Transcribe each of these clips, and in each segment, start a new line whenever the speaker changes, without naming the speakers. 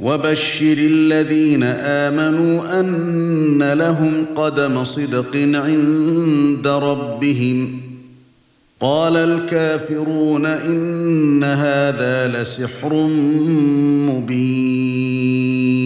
وبشر الذين آمنوا أن لهم قدم صدق عند ربهم. قال الكافرون إن هذا لسحر مبين.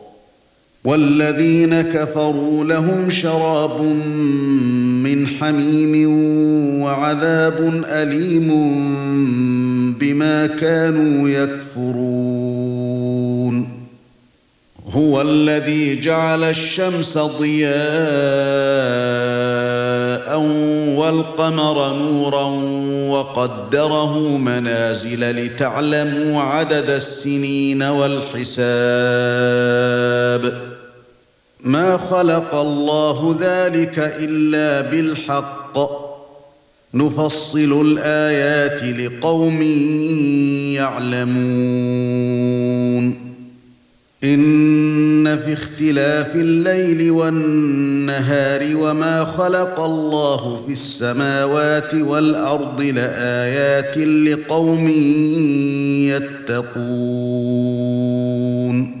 والذين كفروا لهم شراب من حميم وعذاب أليم بما كانوا يكفرون. هو الذي جعل الشمس ضياء والقمر نورا وقدره منازل لتعلموا عدد السنين والحساب. ما خلق الله ذلك إلا بالحق. نفصل الآيات لقوم يعلمون. إن في اختلاف الليل والنهار وما خلق الله في السماوات والأرض لآيات لقوم يتقون.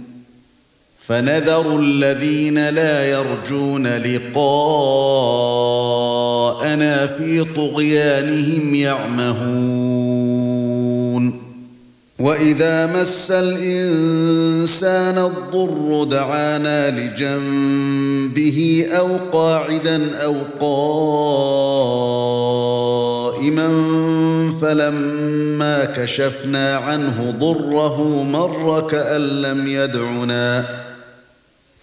فنذر الذين لا يرجون لقاءنا في طغيانهم يعمهون. وإذا مس الإنسان الضر دعانا لجنبه أو قاعدا أو قائما فلما كشفنا عنه ضره مر كأن لم يدعنا.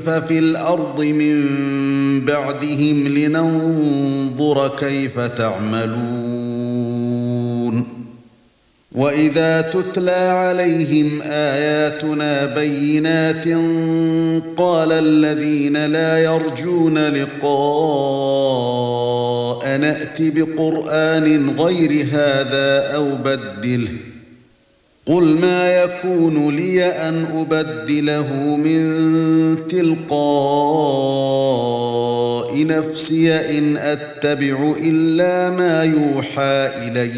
في الأرض من بعدهم لننظر كيف تعملون وإذا تتلى عليهم آياتنا بينات قال الذين لا يرجون لقاء نات بقرآن غير هذا أو بدله قل ما يكون لي ان ابدله من تلقاء نفسي ان اتبع الا ما يوحى الي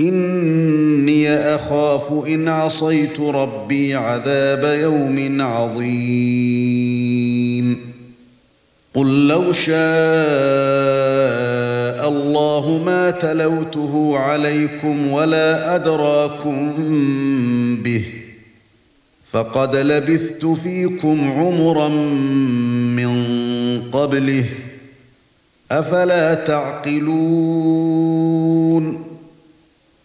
اني اخاف ان عصيت ربي عذاب يوم عظيم قل لو شاء الله ما تلوته عليكم ولا أدراكم به فقد لبثت فيكم عمرا من قبله أفلا تعقلون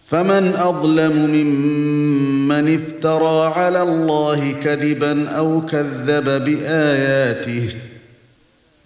فمن أظلم ممن افترى على الله كذبا أو كذب بآياته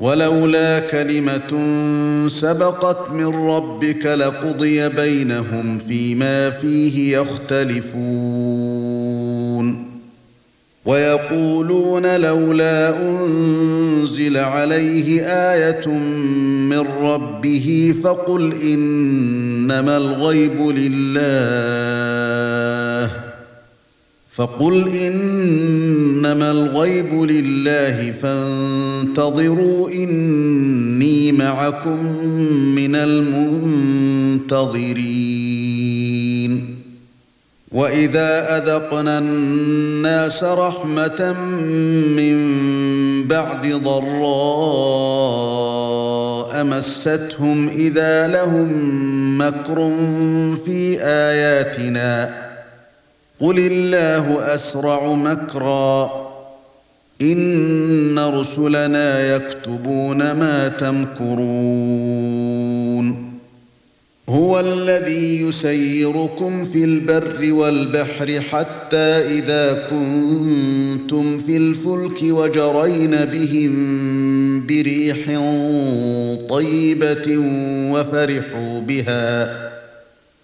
ولولا كلمة سبقت من ربك لقضي بينهم فيما فيه يختلفون. ويقولون لولا أنزل عليه آية من ربه فقل إنما الغيب لله. فقل إنما الغيب لله فانتظروا إني معكم من المنتظرين. وإذا أذقنا الناس رحمة من بعد ضراء مستهم إذا لهم مكر في آياتنا قل الله اسرع مكرا ان رسلنا يكتبون ما تمكرون هو الذي يسيركم في البر والبحر حتى اذا كنتم في الفلك وجرين بهم بريح طيبه وفرحوا بها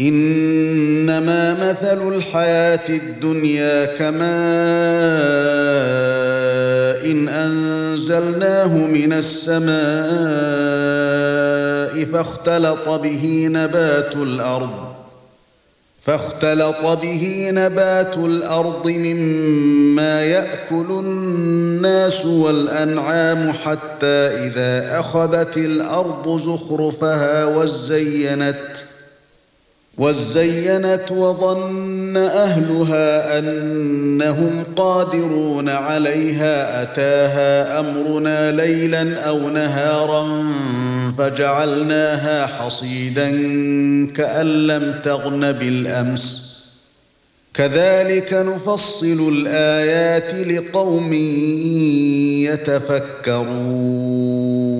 إنما مثل الحياة الدنيا كماء إن أنزلناه من السماء فاختلط به نبات الأرض فاختلط به نبات الأرض مما يأكل الناس والأنعام حتى إذا أخذت الأرض زخرفها وزينت وزينت وظن أهلها أنهم قادرون عليها أتاها أمرنا ليلا أو نهارا فجعلناها حصيدا كأن لم تغن بالأمس. كذلك نفصل الآيات لقوم يتفكرون.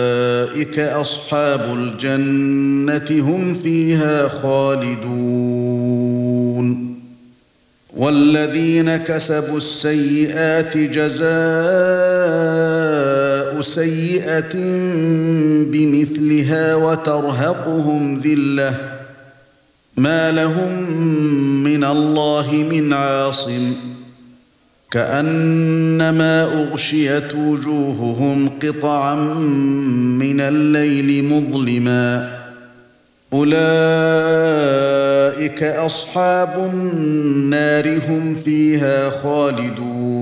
أصحاب الجنة هم فيها خالدون. والذين كسبوا السيئات جزاء سيئة بمثلها وترهقهم ذلة. ما لهم من الله من عاصم. كأنما أغشيت وجوههم قطعا من الليل مظلما. أولئك أصحاب النار هم فيها خالدون.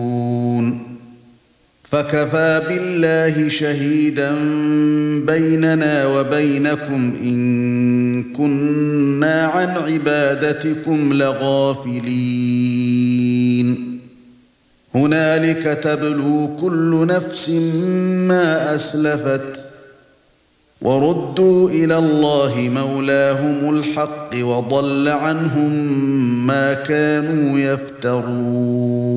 فكفى بالله شهيدا بيننا وبينكم إن كنا عن عبادتكم لغافلين. هنالك تبلو كل نفس ما أسلفت وردوا إلى الله مولاهم الحق وضل عنهم ما كانوا يفترون.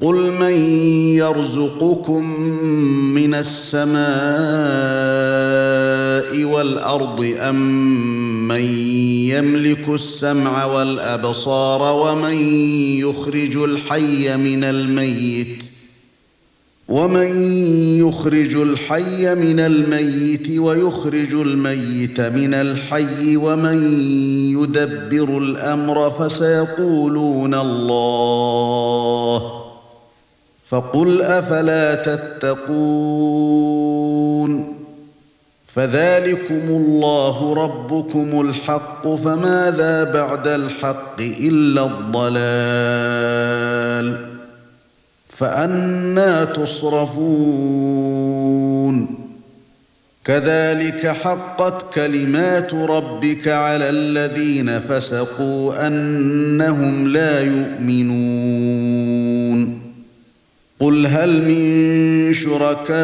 قل من يرزقكم من السماء والارض ام من يملك السمع والابصار ومن يخرج الحي من الميت ومن يخرج الحي من الميت ويخرج الميت من الحي ومن يدبر الامر فسيقولون الله فقل أفلا تتقون فذلكم الله ربكم الحق فماذا بعد الحق إلا الضلال فأنا تصرفون كذلك حقت كلمات ربك على الذين فسقوا أنهم لا يؤمنون قل هل من شركائكم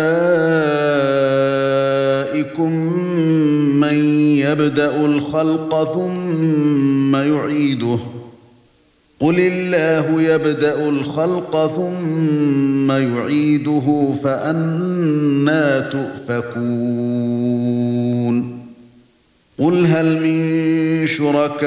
من يبدأ الخلق ثم يعيده ۖ؟ قل الله يبدا الخلق ثم يعيده فانى تؤفكون. قل هل من شركائكم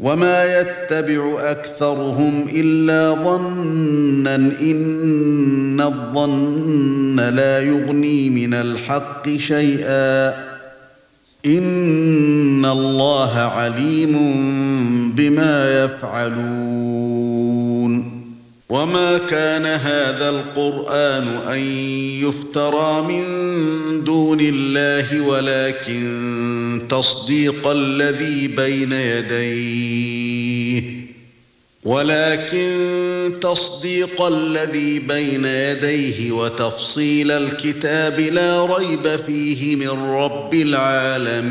وما يتبع اكثرهم الا ظنا ان الظن لا يغني من الحق شيئا ان الله عليم بما يفعلون وما كان هذا القران ان يفترى من دون الله ولكن تصديق الذي بين يديه ولكن تصديق الذي بين يديه وتفصيل الكتاب لا ريب فيه من رب العالمين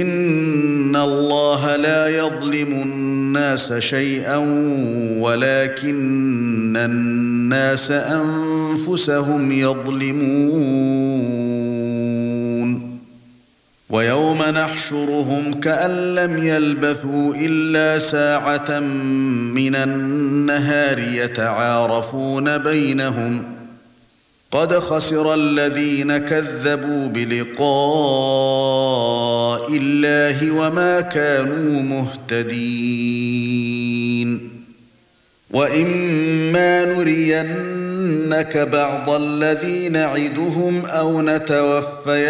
ان الله لا يظلم الناس شيئا ولكن الناس انفسهم يظلمون ويوم نحشرهم كأن لم يلبثوا إلا ساعة من النهار يتعارفون بينهم قد خسر الذين كذبوا بلقاء الله وما كانوا مهتدين. وإما نرينك بعض الذي نعدهم أو نتوفينك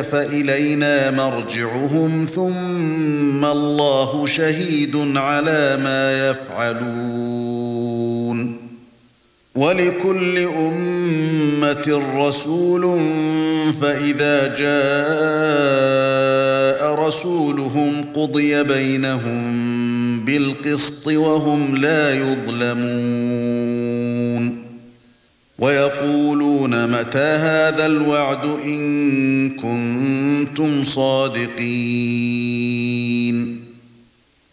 فإلينا مرجعهم ثم الله شهيد على ما يفعلون. ولكل أمة رسول فإذا جاء رسولهم قضي بينهم بالقسط وهم لا يظلمون. ويقولون متى هذا الوعد إن كنتم صادقين.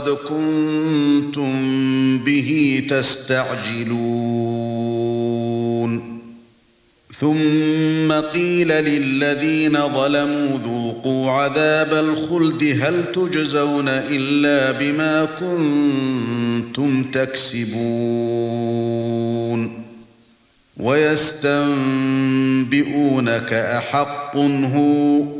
وقد كنتم به تستعجلون. ثم قيل للذين ظلموا ذوقوا عذاب الخلد هل تجزون إلا بما كنتم تكسبون. ويستنبئونك أحق هو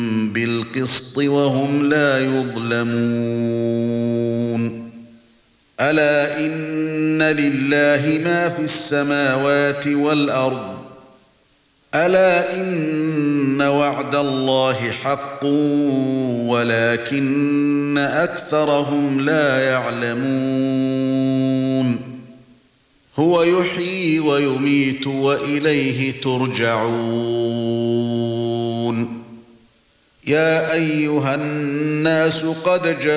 بِالْقِسْطِ وَهُمْ لا يُظْلَمُونَ. أَلَا إِنَّ لِلَّهِ مَا فِي السَّمَاوَاتِ وَالْأَرْضِ؟ أَلَا إِنَّ وَعْدَ اللَّهِ حَقٌّ وَلَكِنَّ أَكْثَرَهُمْ لا يَعْلَمُونَ. هُوَ يُحْيِي وَيُمِيتُ وَإِلَيْهِ تُرْجَعُونَ. يَا أَيُّهَا النَّاسُ قَدْ جَاءَتْكُم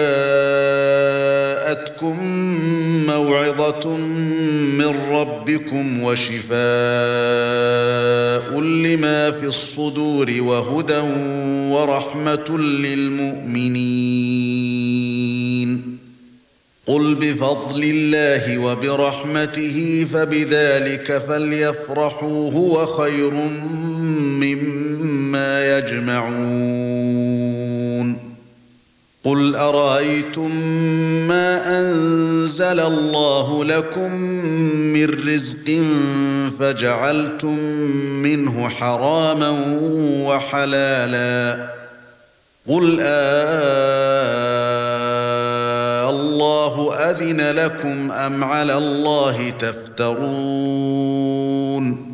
مَّوْعِظَةٌ مِّن رَّبِّكُمْ وَشِفَاءٌ لِّمَا فِي الصُّدُورِ وَهُدًى وَرَحْمَةٌ لِّلْمُؤْمِنِينَ. قُلْ بِفَضْلِ اللَّهِ وَبِرَحْمَتِهِ فَبِذَلِكَ فَلْيَفْرَحُوا هُوَ خَيْرٌ مِّمَّا يَجْمَعُونَ. قُلْ أَرَأَيْتُم مَّا أَنزَلَ اللَّهُ لَكُم مِّن رِّزْقٍ فَجَعَلْتُم مِّنْهُ حَرَامًا وَحَلَالًا. قُلْ آه اللَّهُ أَذِنَ لَكُمْ أَمْ عَلَى اللَّهِ تَفْتَرُونَ.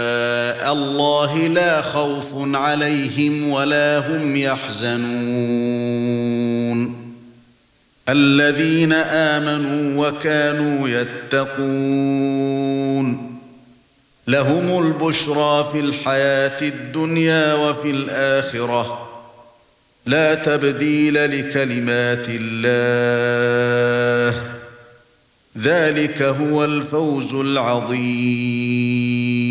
اللَّهِ لَا خَوْفٌ عَلَيْهِمْ وَلَا هُمْ يَحْزَنُونَ. الذين آمنوا وكانوا يتقون. لهم البشرى في الحياة الدنيا وفي الآخرة. لا تبديل لكلمات الله. ذلك هو الفوز العظيم.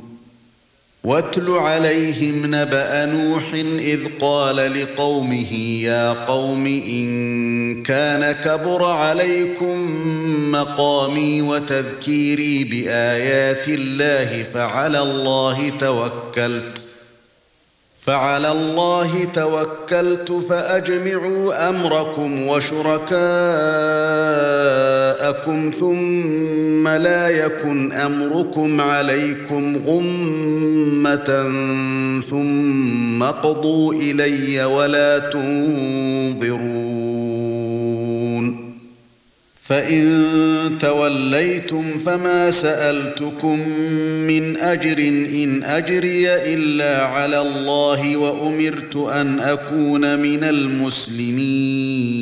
واتل عليهم نبأ نوح إذ قال لقومه يا قوم إن كان كبر عليكم مقامي وتذكيري بآيات الله فعلى الله توكلت. فعلى الله توكلت فأجمعوا أمركم وشركاءكم ثم لا يكن أمركم عليكم غمة ثم قضوا إلي ولا تنظرون فإن توليتم فما سألتكم من أجر إن أجري إلا على الله وأمرت أن أكون من المسلمين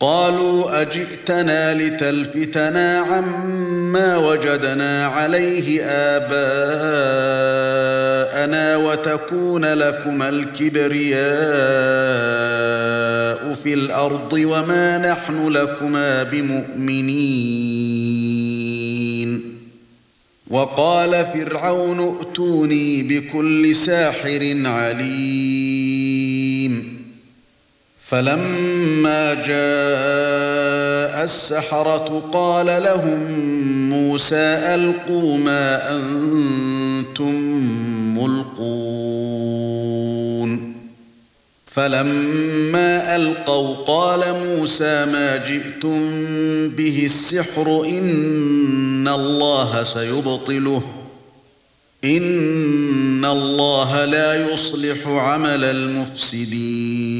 قالوا أجئتنا لتلفتنا عما وجدنا عليه آباءنا وتكون لكما الكبرياء في الأرض وما نحن لكما بمؤمنين. وقال فرعون ائتوني بكل ساحر عليم. فلما جاء السحرة قال لهم موسى ألقوا ما أنتم ملقون. فلما ألقوا قال موسى ما جئتم به السحر إن الله سيبطله إن الله لا يصلح عمل المفسدين.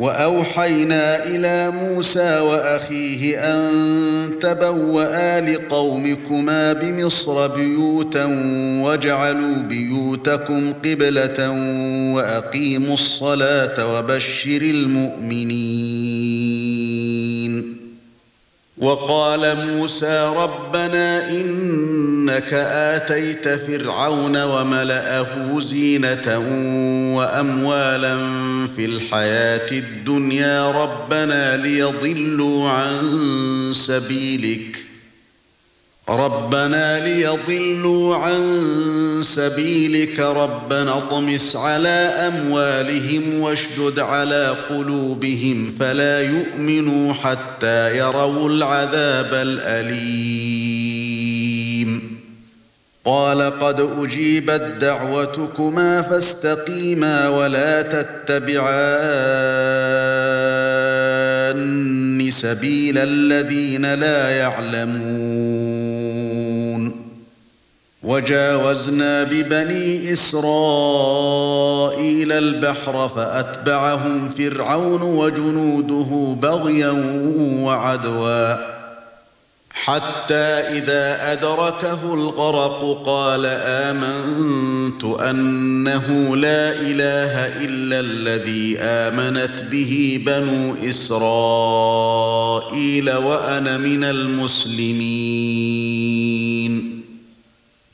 وأوحينا إلى موسى وأخيه أن تبوأ لقومكما بمصر بيوتا واجعلوا بيوتكم قبلة وأقيموا الصلاة وبشر المؤمنين. وقال موسى ربنا إنك آتيت فرعون وملئه زينة وأموالا في الحياة الدنيا ربنا ليضلوا عن سبيلك ربنا ليضلوا عن سبيلك ربنا اطمس على أموالهم واشدد على قلوبهم فلا يؤمنوا حتى يروا العذاب الأليم. قال قد أجيبت دعوتكما فاستقيما ولا تتبعان سبيل الذين لا يعلمون. وجاوزنا ببني إسرائيل البحر فأتبعهم فرعون وجنوده بغيا وعدوا. حتى إذا أدركه الغرق قال آمنت أنه لا إله إلا الذي آمنت به بنو إسرائيل وأنا من المسلمين.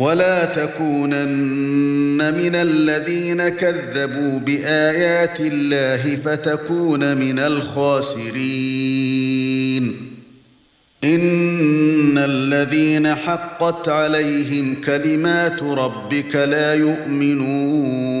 ولا تكونن من الذين كذبوا بآيات الله فتكون من الخاسرين. إن الذين حقت عليهم كلمات ربك لا يؤمنون.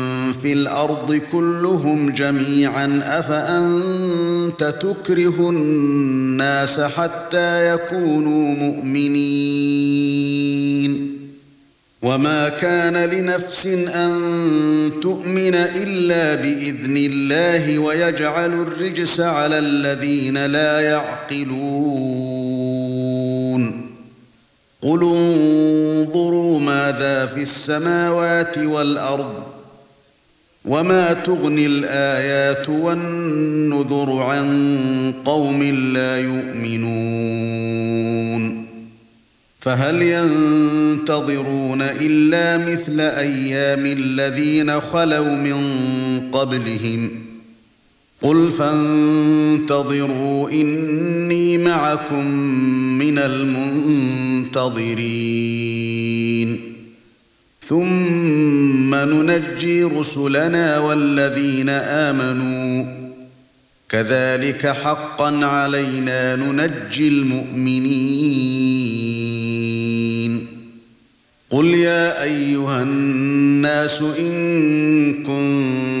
في الأرض كلهم جميعا أفأنت تكره الناس حتى يكونوا مؤمنين؟ وما كان لنفس أن تؤمن إلا بإذن الله ويجعل الرجس على الذين لا يعقلون. قل انظروا ماذا في السماوات والأرض وما تغني الايات والنذر عن قوم لا يؤمنون فهل ينتظرون الا مثل أيام الذين خلوا من قبلهم قل فانتظروا اني معكم من المنتظرين ثُمَّ نُنَجِّي رُسُلَنَا وَالَّذِينَ آمَنُوا. كَذَلِكَ حَقًّا عَلَيْنَا نُنَجِّي الْمُؤْمِنِينَ. قُلْ يَا أَيُّهَا النَّاسُ إِن كُنتُمْ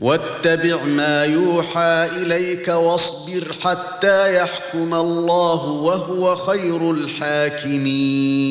واتبع ما يوحى إليك واصبر حتى يحكم الله وهو خير الحاكمين.